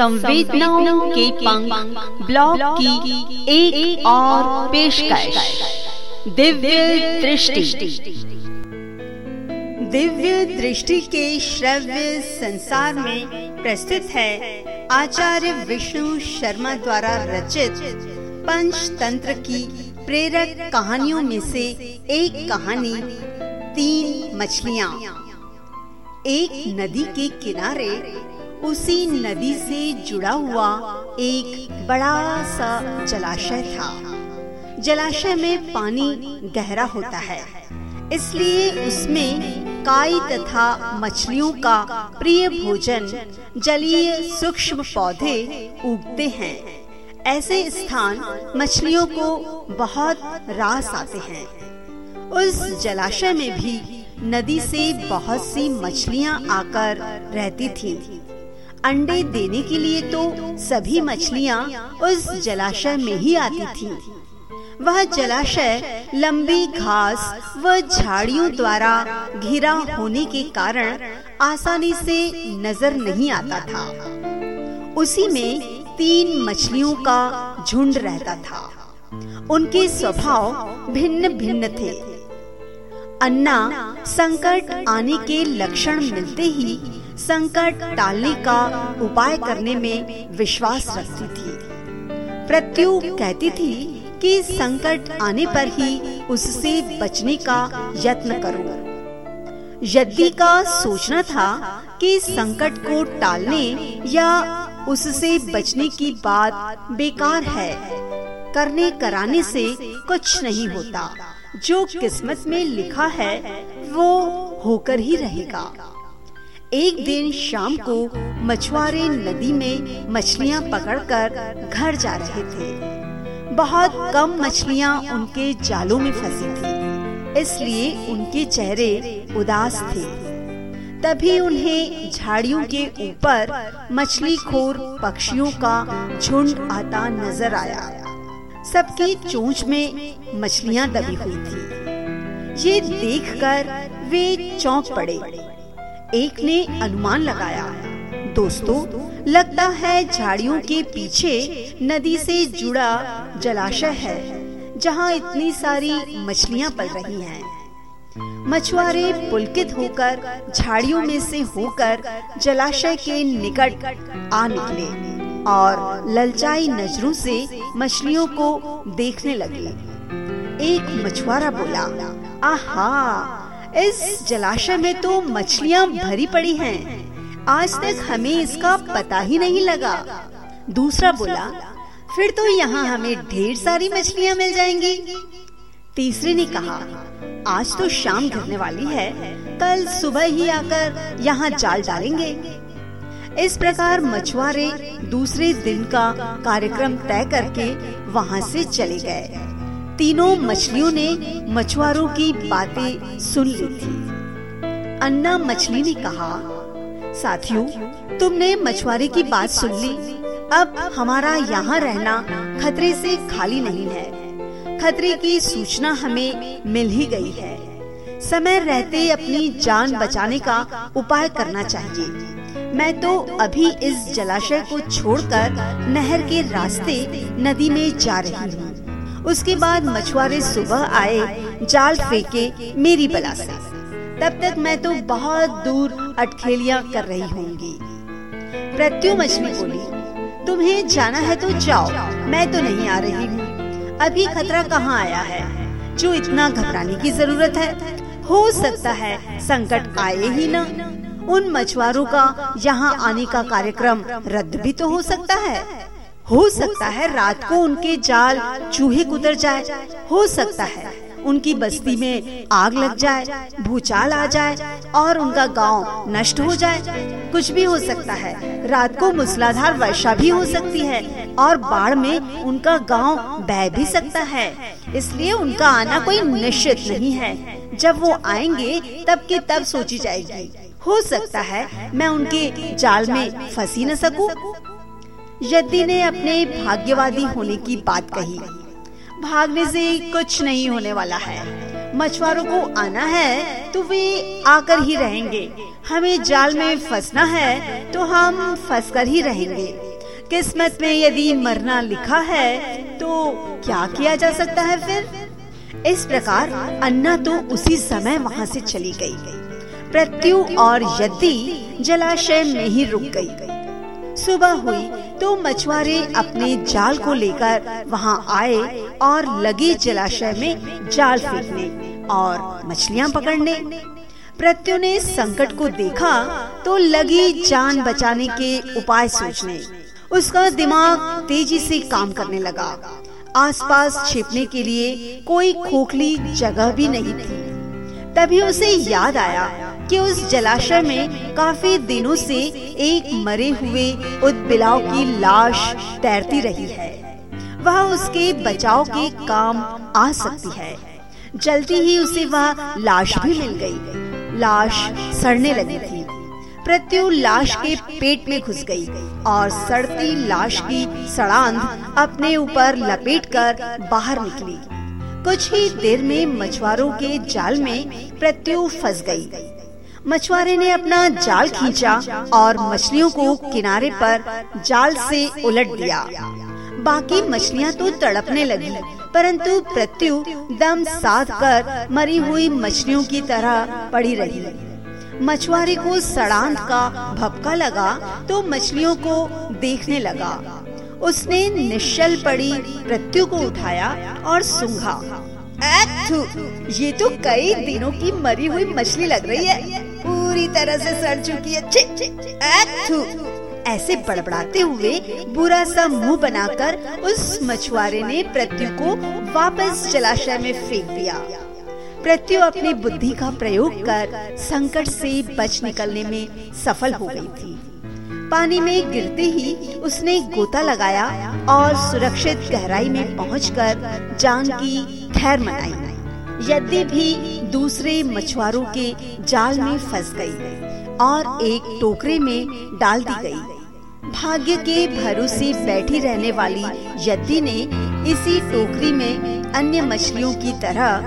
संवेदनाओं के पंख ब्लॉग की एक, एक और पेशकश। दिव्य दृष्टि। दिव्य दृष्टि के श्रव्य संसार में प्रस्तुत है आचार्य विष्णु शर्मा द्वारा रचित पंचतंत्र की प्रेरक कहानियों में से एक कहानी तीन मछलियाँ। एक नदी के किनारे उसी नदी से जुड़ा हुआ एक बड़ा सा जलाशय था। जलाशय में पानी गहरा होता है। इसलिए उसमें काई तथा मछलियों का प्रिय भोजन, जलीय सूक्ष्म पौधे उगते हैं। ऐसे स्थान मछलियों को बहुत रास आते हैं। उस जलाशय में भी नदी से बहुत सी मछलियाँ आकर रहती थीं। अंडे देने के लिए तो सभी मछलियाँ उस जलाशय में ही आती थीं। वह जलाशय लंबी घास व झाड़ियों द्वारा घिरा होने के कारण आसानी से नज़र नहीं आता था। उसी में तीन मछलियों का झुंड रहता था। उनके स्वभाव भिन्न भिन्न थे। अन्ना संकट आने के लक्षण मिलते ही संकट टालने का उपाय करने में विश्वास रखती थी। प्रत्यु कहती थी कि संकट आने पर ही उससे बचने का यत्न करो। यदि का सोचना था कि संकट को टालने या उससे बचने की बात बेकार है, करने कराने से कुछ नहीं होता। जो किस्मत में लिखा है, वो होकर ही रहेगा। एक दिन शाम को मछुआरे नदी में मछलियाँ पकड़कर घर जा रहे थे। बहुत कम मछलियाँ उनके जालों में फंसी थी, इसलिए उनके चेहरे उदास थे। तभी उन्हें झाड़ियों के ऊपर मछली खोर पक्षियों का झुंड आता नज़र आया। सबकी चोंच में मछलियाँ दबी हुई थी। ये देखकर वे चौंक पड़े। एक ने अनुमान लगाया, दोस्तों, लगता है झाड़ियों के पीछे नदी से जुड़ा जलाशय है, जहाँ इतनी सारी मछलियाँ पल रही हैं। मछुआरे पुलकित होकर झाड़ियों में से होकर जलाशय के निकट आ निकले और ललचाई नज़रों से मछलियों को देखने लगे एक मछुआरा बोला, आहा इस जलाशय में तो मछलियाँ भरी पड़ी हैं। आज तक हमें इसका पता ही नहीं लगा। दूसरा बोला, फिर तो यहाँ हमें ढेर सारी मछलियाँ मिल जाएँगी। तीसरे ने कहा, आज तो शाम गिरने वाली है, कल सुबह ही आकर यहाँ जाल डालेंगे। इस प्रकार मछुआरे दूसरे दिन का कार्यक्रम तय करके वहाँ से चले गए। तीनों मछलियों ने मछुआरों की बातें सुन ली थी। अन्ना मछली ने कहा, साथियों, तुमने मछुआरे की बात सुन ली। अब हमारा यहाँ रहना खतरे से खाली नहीं है। खतरे की सूचना हमें मिल ही गई है। समय रहते अपनी जान बचाने का उपाय करना चाहिए। मैं तो अभी इस जलाशय को छोड़कर नहर के रास्ते नदी में जा रही हूँ। उसके बाद मछुआरे सुबह आए, जाल फेंके मेरी बला से। तब तक मैं तो बहुत दूर अटखेलियाँ कर रही होंगी। प्रत्यु मछली बोली, तुम्हें जाना है तो जाओ, मैं तो नहीं आ रही हूँ। अभी खतरा कहाँ आया है? जो इतना घबराने की ज़रूरत है, हो सकता है संकट आए ही न। उन मछुआरों का यहाँ आने का कार्यक्रम रद्द भी तो हो सकता है। हो सकता है रात को उनके जाल चूहे कुतर जाए। हो सकता है उनकी बस्ती में आग लग जाए, भूचाल आ जाए और उनका गाँव नष्ट हो जाए। कुछ भी हो सकता है। रात को मूसलाधार वर्षा भी हो सकती है और बाढ़ में उनका गाँव बह भी सकता है। इसलिए उनका आना कोई निश्चित नहीं है। जब वो आएँगे, तब के तब सोची जाएगी। हो सकता है मैं उनके जाल में फंसी न सकूँ। यदि ने अपने भाग्यवादी होने की बात कही। भागने से कुछ नहीं होने वाला है। मछुआरों को आना है तो वे आकर ही रहेंगे। हमें जाल में फंसना है तो हम फंस कर ही रहेंगे। किस्मत में यदि मरना लिखा है तो क्या किया जा सकता है फिर? इस प्रकार अन्ना तो उसी समय वहाँ से चली गई। प्रत्यु और यदि जलाशय में ही रुक गई। सुबह हुई तो मछुआरे अपने जाल को लेकर वहाँ आए और लगे जलाशय में जाल फेंकने और मछलियाँ पकड़ने। प्रत्यु ने संकट को देखा तो लगी जान बचाने के उपाय सोचने। उसका दिमाग तेज़ी से काम करने लगा। आसपास छिपने के लिए कोई खोखली जगह भी नहीं थी। तभी उसे याद आया कि उस जलाशय में काफ़ी दिनों से एक मरे हुए उत्पिलाव की लाश तैरती रही है वह उसके बचाव के काम आ सकती है जल्दी ही उसे वह लाश भी मिल गई। लाश सड़ने लगी थी प्रत्यु लाश के पेट में घुस गई और सड़ती लाश की सड़ांध अपने ऊपर लपेटकर बाहर निकली कुछ ही देर में मछुआरों के जाल में प्रत्यु फंस गई। मछुआरे ने अपना जाल खींचा और मछलियों को किनारे पर जाल से उलट दिया। बाकी मछलियाँ तो तड़पने लगी, परंतु प्रत्यु दम साध कर मरी हुई मछलियों की तरह पड़ी रही। मछुआरे को सड़ांत का भपका लगा तो मछलियों को देखने लगा। उसने निश्चल पड़ी प्रत्यु को उठाया और सूंघा। ये तो कई दिनों की मरी हुई मछली लग रही है। पूरी तरह से सड़ चुकी है। ऐसे बड़बड़ाते हुए बुरा सा मुँह बनाकर उस मछुआरे ने प्रत्यु को वापस जलाशय में फेंक दिया। प्रत्यु अपनी बुद्धि का प्रयोग कर संकट से बच निकलने में सफल हो गई थी। पानी में गिरते ही उसने गोता लगाया और सुरक्षित गहराई में पहुंचकर जान की खैर मनाई। यदि भी दूसरे मछुआरों के जाल में फंस गई और एक टोकरे में डाल दी गई। भाग्य के भरोसे बैठी रहने वाली यदि ने इसी टोकरी में अन्य मछलियों की तरह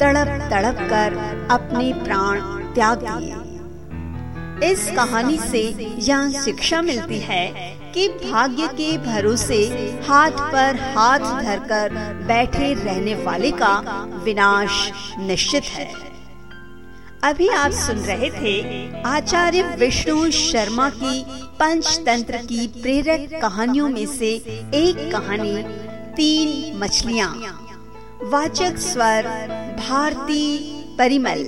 तड़प तड़प कर अपने प्राण त्याग दिए इस कहानी से यह शिक्षा मिलती है कि भाग्य के भरोसे हाथ पर हाथ धरकर बैठे रहने वाले का विनाश निश्चित है। अभी आप सुन रहे थे आचार्य विष्णु शर्मा की पंचतंत्र की प्रेरक कहानियों में से एक कहानी, तीन मछलियाँ। वाचक स्वर, भारती परिमल।